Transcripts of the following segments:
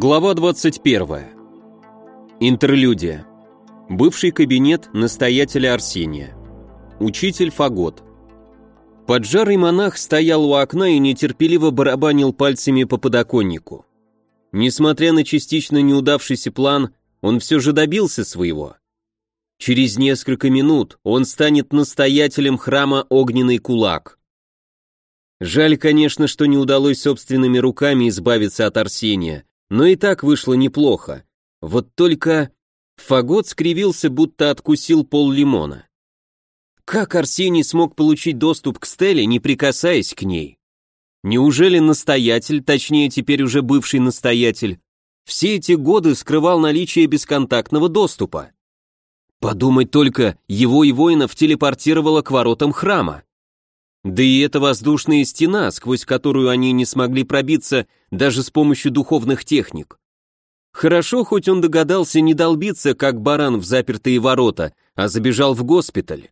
Глава 21. Интерлюдия. Бывший кабинет настоятеля Арсения. Учитель Фагот. Поджарый монах стоял у окна и нетерпеливо барабанил пальцами по подоконнику. Несмотря на частично неудавшийся план, он все же добился своего. Через несколько минут он станет настоятелем храма Огненный Кулак. Жаль, конечно, что не удалось собственными руками избавиться от Арсения, но и так вышло неплохо. Вот только... Фагот скривился, будто откусил пол лимона. Как Арсений смог получить доступ к Стелле, не прикасаясь к ней? Неужели настоятель, точнее теперь уже бывший настоятель, все эти годы скрывал наличие бесконтактного доступа? Подумать только, его и воинов телепортировало к воротам храма. Да и эта воздушная стена, сквозь которую они не смогли пробиться даже с помощью духовных техник. Хорошо, хоть он догадался не долбиться, как баран в запертые ворота, а забежал в госпиталь.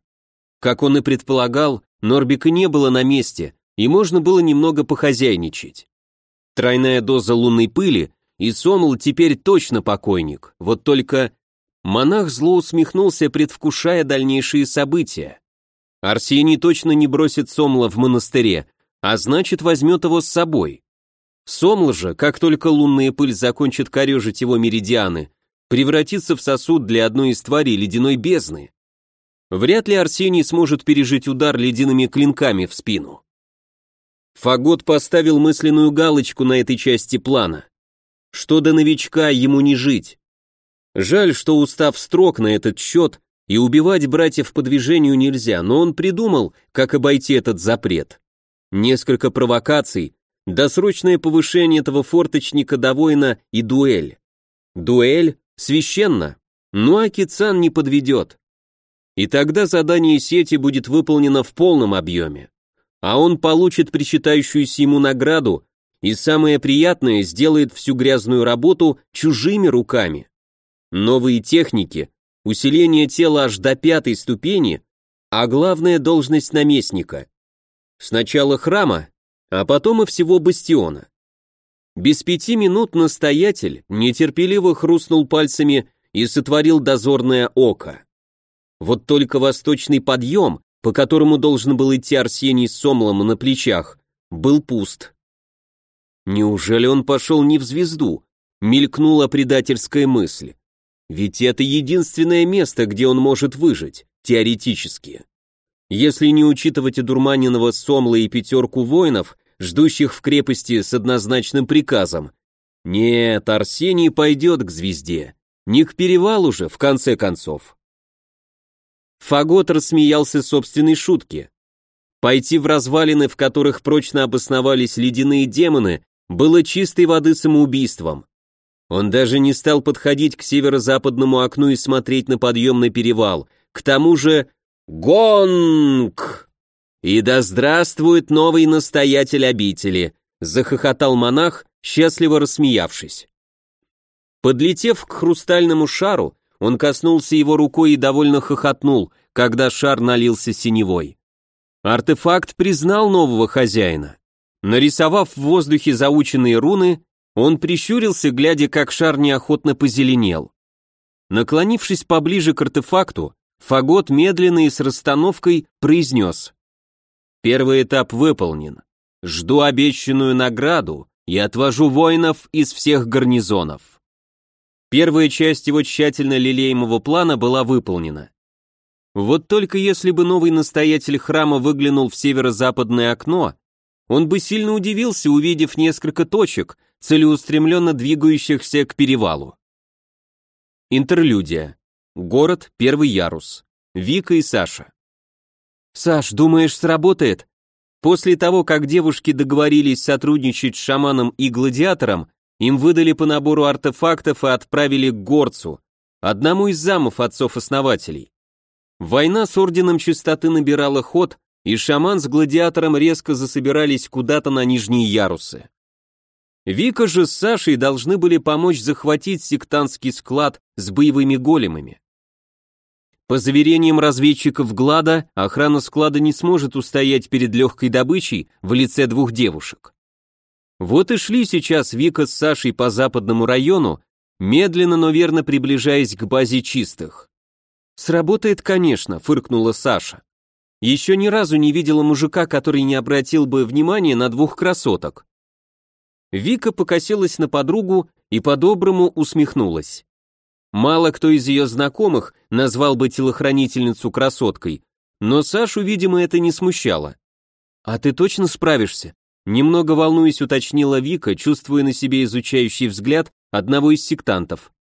Как он и предполагал, Норбика не было на месте, и можно было немного похозяйничать. Тройная доза лунной пыли, и Сомл теперь точно покойник, вот только... Монах зло усмехнулся, предвкушая дальнейшие события. Арсений точно не бросит Сомла в монастыре, а значит возьмет его с собой. Сомл же, как только лунная пыль закончит корежить его меридианы, превратится в сосуд для одной из тварей ледяной бездны. Вряд ли Арсений сможет пережить удар ледяными клинками в спину. Фагот поставил мысленную галочку на этой части плана. Что до новичка ему не жить. Жаль, что устав строк на этот счет, и убивать братьев по движению нельзя, но он придумал, как обойти этот запрет. Несколько провокаций, досрочное повышение этого форточника до воина и дуэль. Дуэль священно, ну а Кицан не подведет. И тогда задание сети будет выполнено в полном объеме. А он получит причитающуюся ему награду и самое приятное сделает всю грязную работу чужими руками. Новые техники, усиление тела аж до пятой ступени, а главная должность наместника. Сначала храма, а потом и всего бастиона. Без пяти минут настоятель нетерпеливо хрустнул пальцами и сотворил дозорное око. Вот только восточный подъем, по которому должен был идти Арсений с Сомлом на плечах, был пуст. Неужели он пошел не в звезду? Мелькнула предательская мысль. Ведь это единственное место, где он может выжить, теоретически. Если не учитывать одурманенного Сомла и пятерку воинов, ждущих в крепости с однозначным приказом. Нет, Арсений пойдет к звезде. Не к перевалу же, в конце концов. Фагот рассмеялся собственной шутке. Пойти в развалины, в которых прочно обосновались ледяные демоны, было чистой воды самоубийством. Он даже не стал подходить к северо-западному окну и смотреть на подъемный перевал. К тому же «Гонг!» «И да здравствует новый настоятель обители!» — захохотал монах, счастливо рассмеявшись. Подлетев к хрустальному шару, он коснулся его рукой и довольно хохотнул, когда шар налился синевой. Артефакт признал нового хозяина. Нарисовав в воздухе заученные руны, он прищурился, глядя, как шар неохотно позеленел. Наклонившись поближе к артефакту, Фагот медленно и с расстановкой произнес. «Первый этап выполнен. Жду обещанную награду и отвожу воинов из всех гарнизонов». Первая часть его тщательно лелеемого плана была выполнена. Вот только если бы новый настоятель храма выглянул в северо-западное окно, он бы сильно удивился, увидев несколько точек, целеустремленно двигающихся к перевалу. Интерлюдия. Город, первый ярус. Вика и Саша. «Саш, думаешь, сработает?» После того, как девушки договорились сотрудничать с шаманом и гладиатором, им выдали по набору артефактов и отправили к горцу, одному из замов отцов-основателей. Война с Орденом Чистоты набирала ход, и шаман с гладиатором резко засобирались куда-то на нижние ярусы. Вика же с Сашей должны были помочь захватить сектантский склад с боевыми големами. По заверениям разведчиков Глада, охрана склада не сможет устоять перед легкой добычей в лице двух девушек. Вот и шли сейчас Вика с Сашей по западному району, медленно, но верно приближаясь к базе чистых. «Сработает, конечно», — фыркнула Саша. «Еще ни разу не видела мужика, который не обратил бы внимания на двух красоток». Вика покосилась на подругу и по-доброму усмехнулась. Мало кто из ее знакомых назвал бы телохранительницу красоткой, но Сашу, видимо, это не смущало. «А ты точно справишься?» Немного волнуясь, уточнила Вика, чувствуя на себе изучающий взгляд одного из сектантов.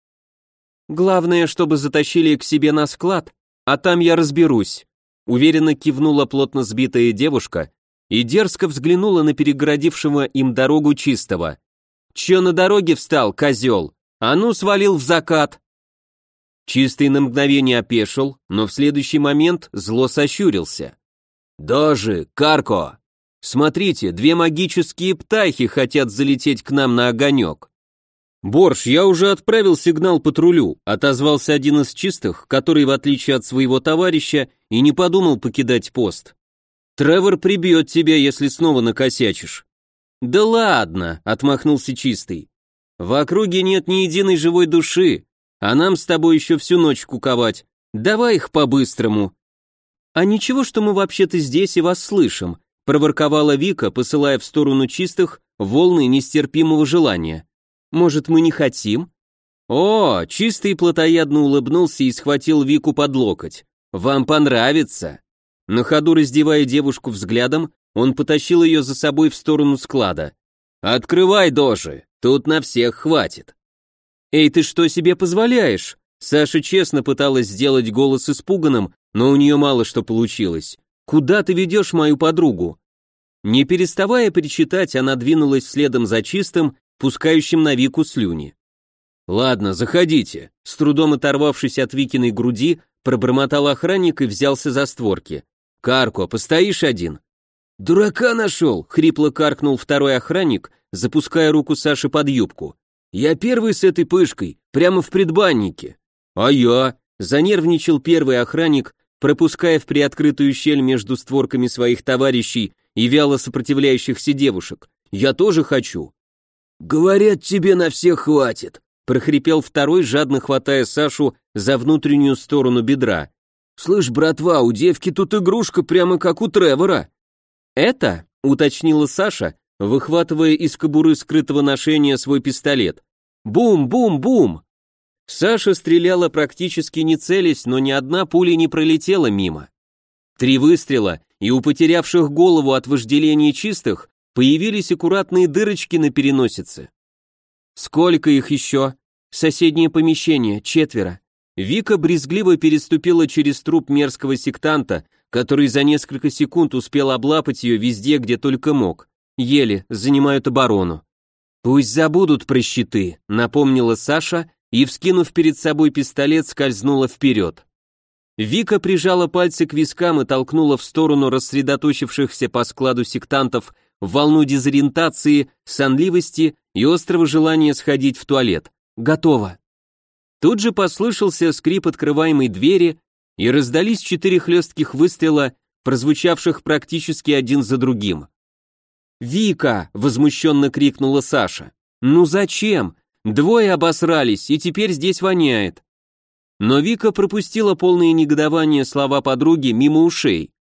«Главное, чтобы затащили к себе на склад, а там я разберусь», уверенно кивнула плотно сбитая девушка и дерзко взглянула на перегородившего им дорогу чистого. «Че на дороге встал, козел? А ну, свалил в закат!» Чистый на мгновение опешил, но в следующий момент зло сощурился. «Дожи, Карко! Смотрите, две магические птахи хотят залететь к нам на огонек!» «Борш, я уже отправил сигнал патрулю», отозвался один из чистых, который, в отличие от своего товарища, и не подумал покидать пост. «Тревор прибьет тебя, если снова накосячишь». «Да ладно», — отмахнулся чистый. «В округе нет ни единой живой души, а нам с тобой еще всю ночь куковать. Давай их по-быстрому». «А ничего, что мы вообще-то здесь и вас слышим», проворковала Вика, посылая в сторону чистых волны нестерпимого желания. «Может, мы не хотим?» «О, чистый плотоядно улыбнулся и схватил Вику под локоть. Вам понравится!» На ходу раздевая девушку взглядом, он потащил ее за собой в сторону склада. «Открывай, Дожи, тут на всех хватит!» «Эй, ты что себе позволяешь?» Саша честно пыталась сделать голос испуганным, но у нее мало что получилось. «Куда ты ведешь мою подругу?» Не переставая причитать, она двинулась следом за чистым, пускающим на Вику слюни. «Ладно, заходите», с трудом оторвавшись от Викиной груди, пробормотал охранник и взялся за створки. «Карко, постоишь один?» «Дурака нашел!» — хрипло каркнул второй охранник, запуская руку Саши под юбку. Я первый с этой пышкой, прямо в предбаннике. А я, занервничал первый охранник, пропуская в приоткрытую щель между створками своих товарищей и вяло сопротивляющихся девушек. Я тоже хочу. Говорят, тебе на всех хватит, прохрипел второй, жадно хватая Сашу за внутреннюю сторону бедра. Слышь, братва, у девки тут игрушка прямо как у Тревора. Это, уточнила Саша, выхватывая из кобуры скрытого ношения свой пистолет. Бум-бум-бум! Саша стреляла практически не целясь, но ни одна пуля не пролетела мимо. Три выстрела, и у потерявших голову от вожделения чистых появились аккуратные дырочки на переносице. Сколько их еще? Соседнее помещение, четверо. Вика брезгливо переступила через труп мерзкого сектанта, который за несколько секунд успел облапать ее везде, где только мог. Еле занимают оборону. Пусть забудут про щиты, напомнила Саша и, вскинув перед собой пистолет, скользнула вперед. Вика прижала пальцы к вискам и толкнула в сторону рассредоточившихся по складу сектантов волну дезориентации, сонливости и острого желания сходить в туалет. Готово. Тут же послышался скрип открываемой двери, и раздались четыре хлестких выстрела, прозвучавших практически один за другим. «Вика!» — возмущенно крикнула Саша. «Ну зачем? Двое обосрались, и теперь здесь воняет». Но Вика пропустила полное негодование слова подруги мимо ушей.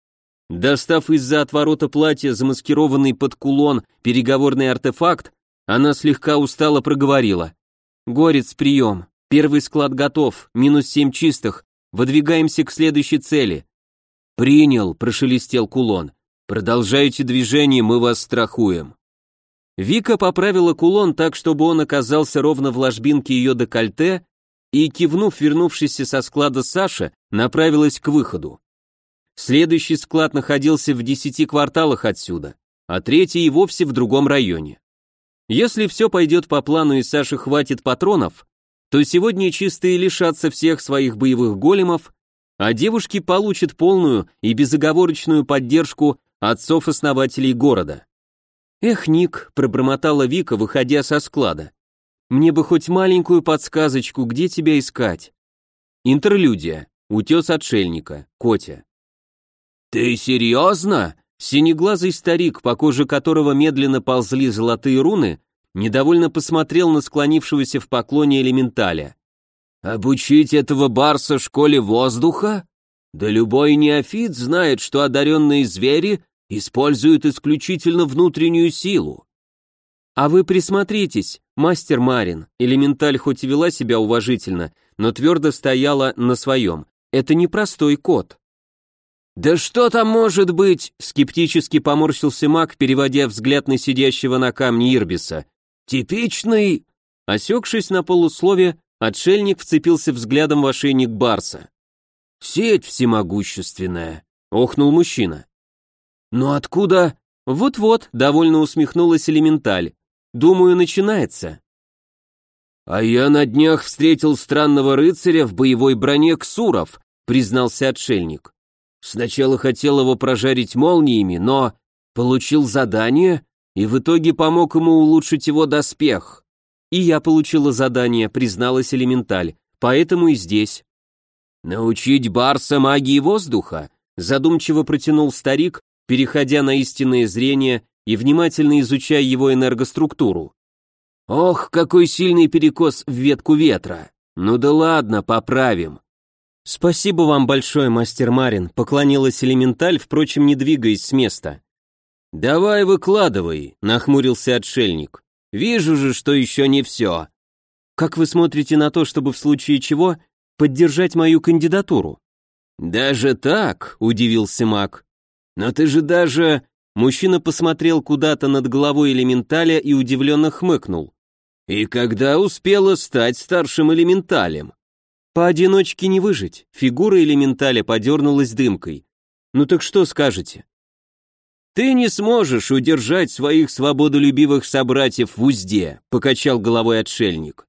Достав из-за отворота платья замаскированный под кулон переговорный артефакт, она слегка устало проговорила. «Горец, прием. Первый склад готов, минус семь чистых. Выдвигаемся к следующей цели». «Принял», — прошелестел кулон. Продолжайте движение, мы вас страхуем. Вика поправила кулон так, чтобы он оказался ровно в ложбинке ее декольте, и, кивнув вернувшийся со склада Саша, направилась к выходу. Следующий склад находился в десяти кварталах отсюда, а третий и вовсе в другом районе. Если все пойдет по плану и Саше хватит патронов, то сегодня чистые лишатся всех своих боевых големов, а девушки получат полную и безоговорочную поддержку отцов-основателей города. «Эх, Ник», — пробормотала Вика, выходя со склада. «Мне бы хоть маленькую подсказочку, где тебя искать». Интерлюдия. Утес отшельника. Котя. «Ты серьезно?» Синеглазый старик, по коже которого медленно ползли золотые руны, недовольно посмотрел на склонившегося в поклоне элементаля. «Обучить этого барса школе воздуха? Да любой неофит знает, что одаренные звери используют исключительно внутреннюю силу. А вы присмотритесь, мастер Марин. Элементаль хоть и вела себя уважительно, но твердо стояла на своем. Это не простой кот. «Да что там может быть?» — скептически поморщился маг, переводя взгляд на сидящего на камне Ирбиса. «Типичный...» Осекшись на полуслове, отшельник вцепился взглядом в ошейник Барса. «Сеть всемогущественная», — охнул мужчина. «Но откуда?» «Вот-вот», — довольно усмехнулась элементаль. «Думаю, начинается». «А я на днях встретил странного рыцаря в боевой броне Ксуров», — признался отшельник. «Сначала хотел его прожарить молниями, но получил задание и в итоге помог ему улучшить его доспех. И я получила задание, призналась элементаль, поэтому и здесь». «Научить Барса магии воздуха?» задумчиво протянул старик, переходя на истинное зрение и внимательно изучая его энергоструктуру. Ох, какой сильный перекос в ветку ветра. Ну да ладно, поправим. Спасибо вам большое, мастер Марин, поклонилась элементаль, впрочем, не двигаясь с места. Давай выкладывай, нахмурился отшельник. Вижу же, что еще не все. Как вы смотрите на то, чтобы в случае чего поддержать мою кандидатуру? Даже так, удивился маг. Но ты же даже... Мужчина посмотрел куда-то над головой элементаля и удивленно хмыкнул. «И когда успела стать старшим элементалем?» «Поодиночке не выжить», фигура элементаля подернулась дымкой. «Ну так что скажете?» «Ты не сможешь удержать своих свободолюбивых собратьев в узде», покачал головой отшельник.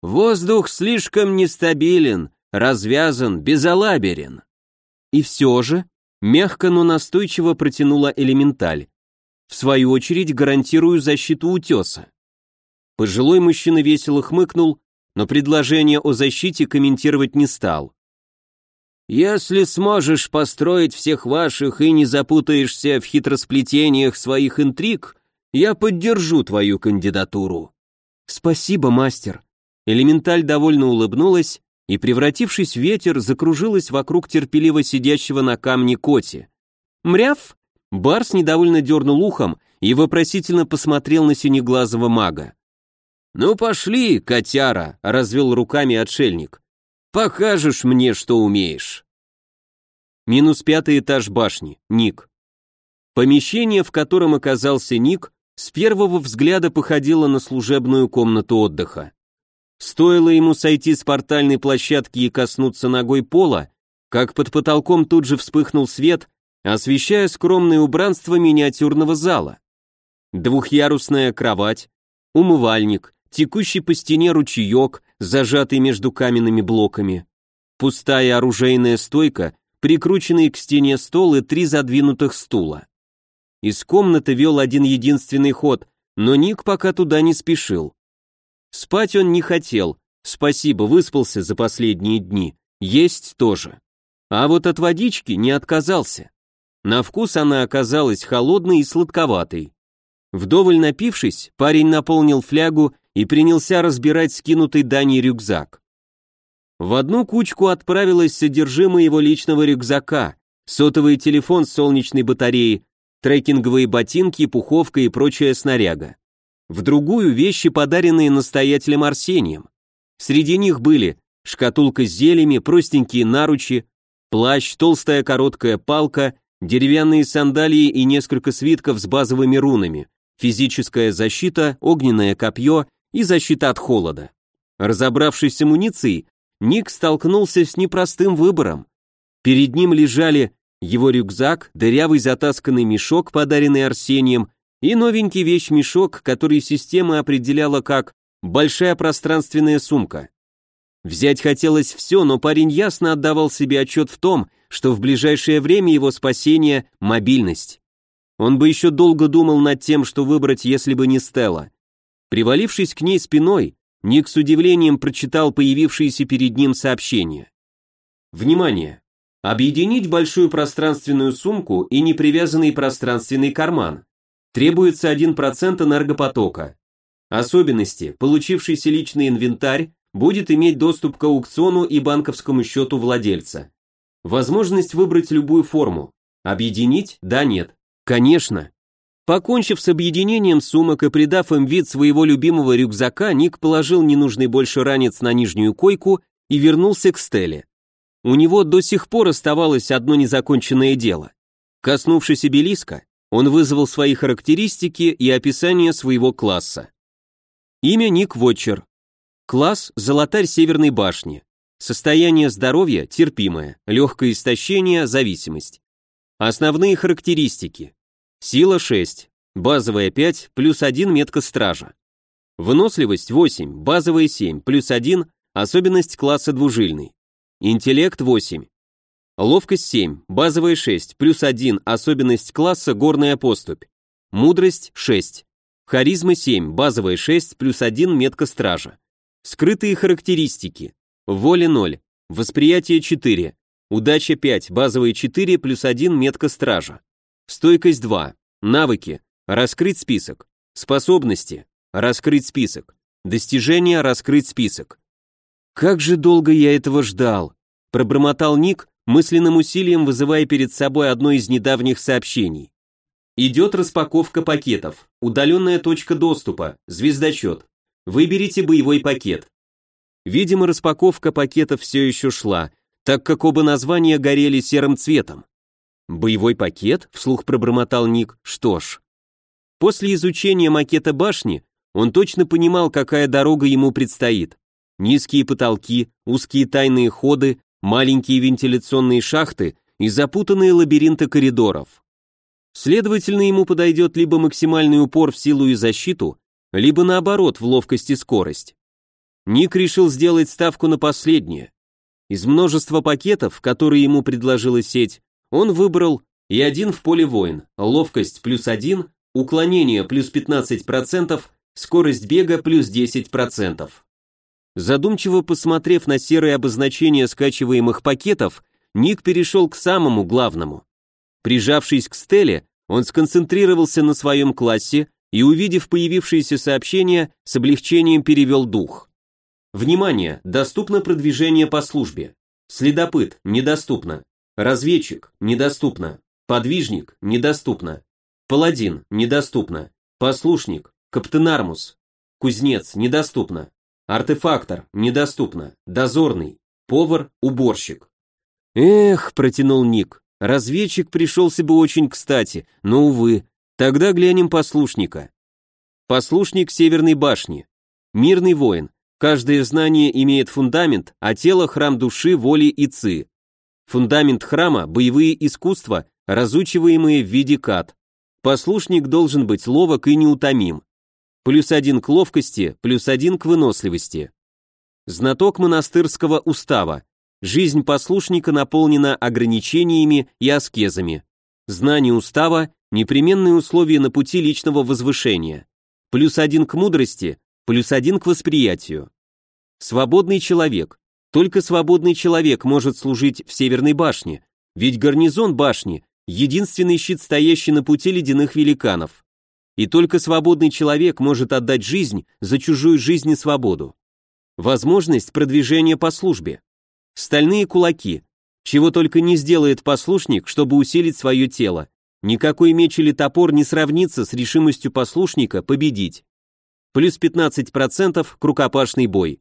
«Воздух слишком нестабилен, развязан, безалаберен». «И все же», мягко, но настойчиво протянула элементаль. В свою очередь гарантирую защиту утеса. Пожилой мужчина весело хмыкнул, но предложение о защите комментировать не стал. «Если сможешь построить всех ваших и не запутаешься в хитросплетениях своих интриг, я поддержу твою кандидатуру». «Спасибо, мастер». Элементаль довольно улыбнулась и, превратившись в ветер, закружилась вокруг терпеливо сидящего на камне коти. «Мряв!» Барс недовольно дернул ухом и вопросительно посмотрел на синеглазого мага. «Ну пошли, котяра!» — развел руками отшельник. «Покажешь мне, что умеешь!» Минус пятый этаж башни. Ник. Помещение, в котором оказался Ник, с первого взгляда походило на служебную комнату отдыха. Стоило ему сойти с портальной площадки и коснуться ногой пола, как под потолком тут же вспыхнул свет, освещая скромное убранство миниатюрного зала. Двухъярусная кровать, умывальник, текущий по стене ручеек, зажатый между каменными блоками, пустая оружейная стойка, прикрученный к стене стол и три задвинутых стула. Из комнаты вел один единственный ход, но Ник пока туда не спешил. Спать он не хотел, спасибо, выспался за последние дни, есть тоже. А вот от водички не отказался. На вкус она оказалась холодной и сладковатой. Вдоволь напившись, парень наполнил флягу и принялся разбирать скинутый Даней рюкзак. В одну кучку отправилось содержимое его личного рюкзака, сотовый телефон с солнечной батареей, трекинговые ботинки, пуховка и прочая снаряга в другую вещи, подаренные настоятелем Арсением. Среди них были шкатулка с зельями, простенькие наручи, плащ, толстая короткая палка, деревянные сандалии и несколько свитков с базовыми рунами, физическая защита, огненное копье и защита от холода. Разобравшись с амуницией, Ник столкнулся с непростым выбором. Перед ним лежали его рюкзак, дырявый затасканный мешок, подаренный Арсением, и новенький вещмешок, который система определяла как «большая пространственная сумка». Взять хотелось все, но парень ясно отдавал себе отчет в том, что в ближайшее время его спасение – мобильность. Он бы еще долго думал над тем, что выбрать, если бы не Стелла. Привалившись к ней спиной, Ник с удивлением прочитал появившееся перед ним сообщение. Внимание! Объединить большую пространственную сумку и непривязанный пространственный карман. Требуется 1% энергопотока. Особенности. Получившийся личный инвентарь будет иметь доступ к аукциону и банковскому счету владельца. Возможность выбрать любую форму. Объединить? Да, нет. Конечно. Покончив с объединением сумок и придав им вид своего любимого рюкзака, Ник положил ненужный больше ранец на нижнюю койку и вернулся к Стелле. У него до сих пор оставалось одно незаконченное дело. Коснувшись обелиска, он вызвал свои характеристики и описание своего класса. Имя Ник Вотчер. Класс – Золотарь Северной башни. Состояние здоровья – терпимое, легкое истощение – зависимость. Основные характеристики. Сила 6, базовая 5, плюс 1 метка стража. Выносливость 8, базовая 7, плюс 1, особенность класса двужильный. Интеллект 8. Ловкость 7, базовая 6, плюс 1, особенность класса горная поступь. Мудрость 6. Харизма 7, базовая 6, плюс 1, метка стража. Скрытые характеристики. Воля 0, восприятие 4, удача 5, базовая 4, плюс 1, метка стража. Стойкость 2, навыки, раскрыть список. Способности, раскрыть список. Достижения, раскрыть список. «Как же долго я этого ждал!» – пробормотал Ник, мысленным усилием вызывая перед собой одно из недавних сообщений. Идет распаковка пакетов. Удаленная точка доступа. Звездочет. Выберите боевой пакет. Видимо, распаковка пакетов все еще шла, так как оба названия горели серым цветом. «Боевой пакет?» – вслух пробормотал Ник. «Что ж». После изучения макета башни он точно понимал, какая дорога ему предстоит. Низкие потолки, узкие тайные ходы, маленькие вентиляционные шахты и запутанные лабиринты коридоров. Следовательно, ему подойдет либо максимальный упор в силу и защиту, либо наоборот, в ловкость и скорость. Ник решил сделать ставку на последнее. Из множества пакетов, которые ему предложила сеть, он выбрал и один в поле воин, ловкость плюс один, уклонение плюс 15%, скорость бега плюс 10%. Задумчиво посмотрев на серые обозначения скачиваемых пакетов, Ник перешел к самому главному. Прижавшись к стеле, он сконцентрировался на своем классе и, увидев появившееся сообщение, с облегчением перевел дух. Внимание! Доступно продвижение по службе. Следопыт – недоступно. Разведчик – недоступно. Подвижник – недоступно. Паладин – недоступно. Послушник – Каптенармус. Кузнец – недоступно. Артефактор – недоступно. Дозорный. Повар – уборщик. Эх, протянул Ник. Разведчик пришелся бы очень кстати, но, увы. Тогда глянем послушника. Послушник Северной башни. Мирный воин. Каждое знание имеет фундамент, а тело – храм души, воли и ци. Фундамент храма – боевые искусства, разучиваемые в виде кат. Послушник должен быть ловок и неутомим. Плюс один к ловкости, плюс один к выносливости. Знаток монастырского устава. Жизнь послушника наполнена ограничениями и аскезами. Знание устава – непременные условия на пути личного возвышения. Плюс один к мудрости, плюс один к восприятию. Свободный человек. Только свободный человек может служить в Северной башне, ведь гарнизон башни – единственный щит, стоящий на пути ледяных великанов. И только свободный человек может отдать жизнь за чужую жизнь и свободу. Возможность продвижения по службе. Стальные кулаки. Чего только не сделает послушник, чтобы усилить свое тело. Никакой меч или топор не сравнится с решимостью послушника победить. Плюс 15% к рукопашный бой.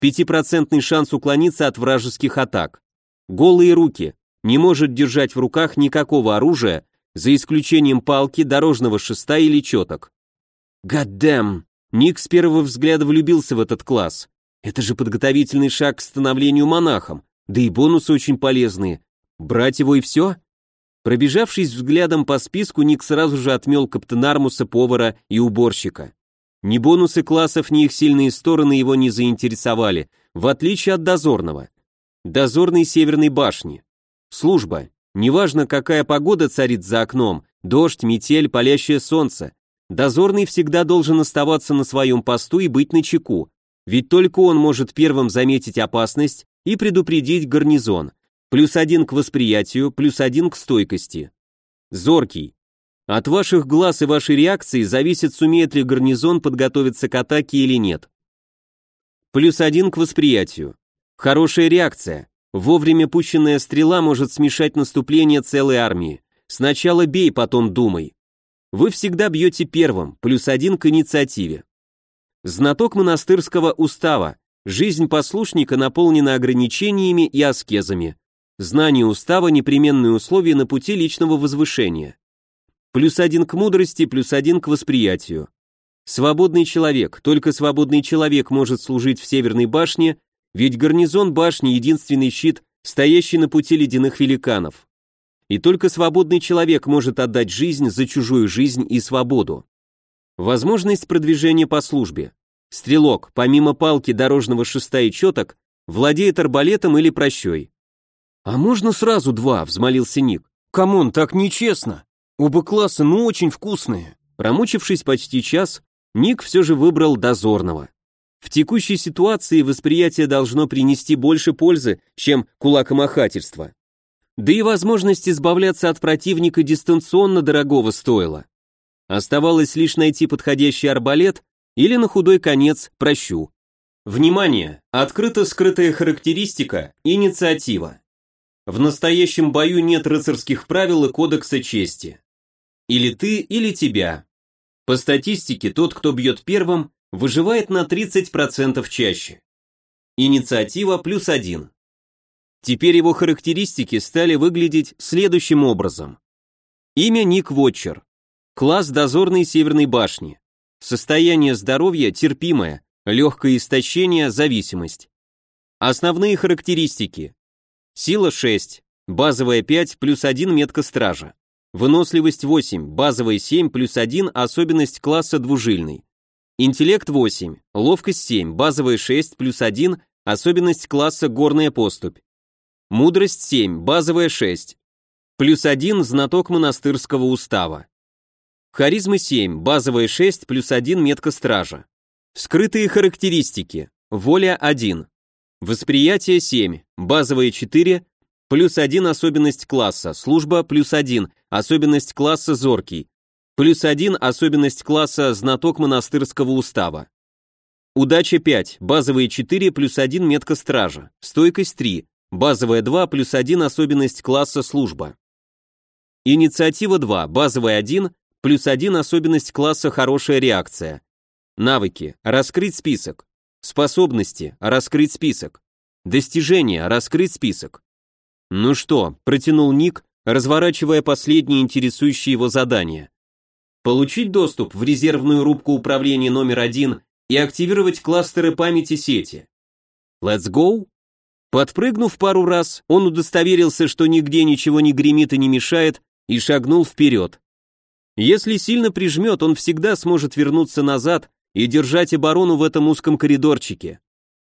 Пятипроцентный шанс уклониться от вражеских атак. Голые руки. Не может держать в руках никакого оружия, за исключением палки, дорожного шеста или четок. Гаддэм! Ник с первого взгляда влюбился в этот класс. Это же подготовительный шаг к становлению монахом, да и бонусы очень полезные. Брать его и все? Пробежавшись взглядом по списку, Ник сразу же отмел каптенармуса, повара и уборщика. Ни бонусы классов, ни их сильные стороны его не заинтересовали, в отличие от дозорного. Дозорный Северной башни. Служба. Неважно, какая погода царит за окном, дождь, метель, палящее солнце, дозорный всегда должен оставаться на своем посту и быть начеку, ведь только он может первым заметить опасность и предупредить гарнизон. плюс один к восприятию, плюс один к стойкости. Зоркий. От ваших глаз и вашей реакции зависит, сумеет ли гарнизон подготовиться к атаке или нет. Плюс один к восприятию. Хорошая реакция. Вовремя пущенная стрела может смешать наступление целой армии. Сначала бей, потом думай. Вы всегда бьете первым, плюс один к инициативе. Знаток монастырского устава. Жизнь послушника наполнена ограничениями и аскезами. Знание устава – непременные условия на пути личного возвышения. Плюс один к мудрости, плюс один к восприятию. Свободный человек, только свободный человек может служить в Северной башне, ведь гарнизон башни – единственный щит, стоящий на пути ледяных великанов. И только свободный человек может отдать жизнь за чужую жизнь и свободу. Возможность продвижения по службе. Стрелок, помимо палки дорожного шеста и четок, владеет арбалетом или пращой. «А можно сразу два?» — взмолился Ник. «Come on, так нечестно! Оба класса, ну, очень вкусные!» Промучившись почти час, Ник все же выбрал дозорного. В текущей ситуации восприятие должно принести больше пользы, чем кулакомахательство. Да и возможность избавляться от противника дистанционно дорогого стоила. Оставалось лишь найти подходящий арбалет или на худой конец прощу. Внимание! Открыта скрытая характеристика «Инициатива». В настоящем бою нет рыцарских правил и кодекса чести. Или ты, или тебя. По статистике, тот, кто бьет первым, выживает на 30% чаще. Инициатива плюс один. Теперь его характеристики стали выглядеть следующим образом. Имя Ник Вотчер. Класс дозорной Северной башни. Состояние здоровья терпимое, легкое истощение, зависимость. Основные характеристики. Сила 6, базовая 5 плюс 1 метка стража. Выносливость 8, базовая 7 плюс 1 особенность класса двужильный. Интеллект 8, ловкость 7, базовая 6 плюс 1 особенность класса горная поступь. Мудрость 7, базовая 6, плюс 1 знаток монастырского устава. Харизма 7, базовая 6 плюс 1 метка стража. Скрытые характеристики. Воля 1, Восприятие 7, базовые 4, плюс 1 особенность класса, служба плюс 1, особенность класса зоркий, плюс 1 особенность класса знаток монастырского устава. Удача 5, базовые 4 плюс 1 метка стража, стойкость 3, базовая 2 плюс 1 особенность класса служба. Инициатива 2, базовая 1 плюс 1 особенность класса хорошая реакция. Навыки, раскрыть список, Способности – раскрыть список. Достижения – раскрыть список. Ну что, протянул Ник, разворачивая последнее интересующее его задание. Получить доступ в резервную рубку управления номер один и активировать кластеры памяти сети. Let's go? Подпрыгнув пару раз, он удостоверился, что нигде ничего не гремит и не мешает, и шагнул вперед. Если сильно прижмет, он всегда сможет вернуться назад и держать оборону в этом узком коридорчике.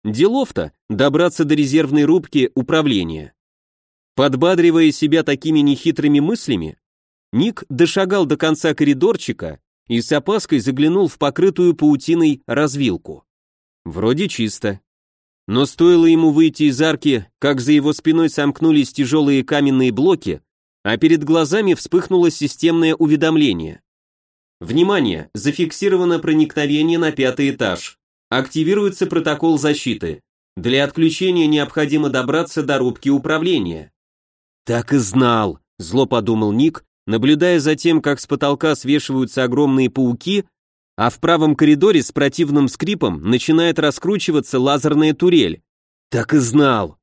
Делов-то добраться до резервной рубки управления. Подбадривая себя такими нехитрыми мыслями, Ник дошагал до конца коридорчика и с опаской заглянул в покрытую паутиной развилку. Вроде чисто. Но стоило ему выйти из арки, как за его спиной сомкнулись тяжелые каменные блоки, а перед глазами вспыхнуло системное уведомление. Внимание! Зафиксировано проникновение на пятый этаж. Активируется протокол защиты. Для отключения необходимо добраться до рубки управления. Так и знал, зло подумал Ник, наблюдая за тем, как с потолка свешиваются огромные пауки, а в правом коридоре с противным скрипом начинает раскручиваться лазерная турель. Так и знал.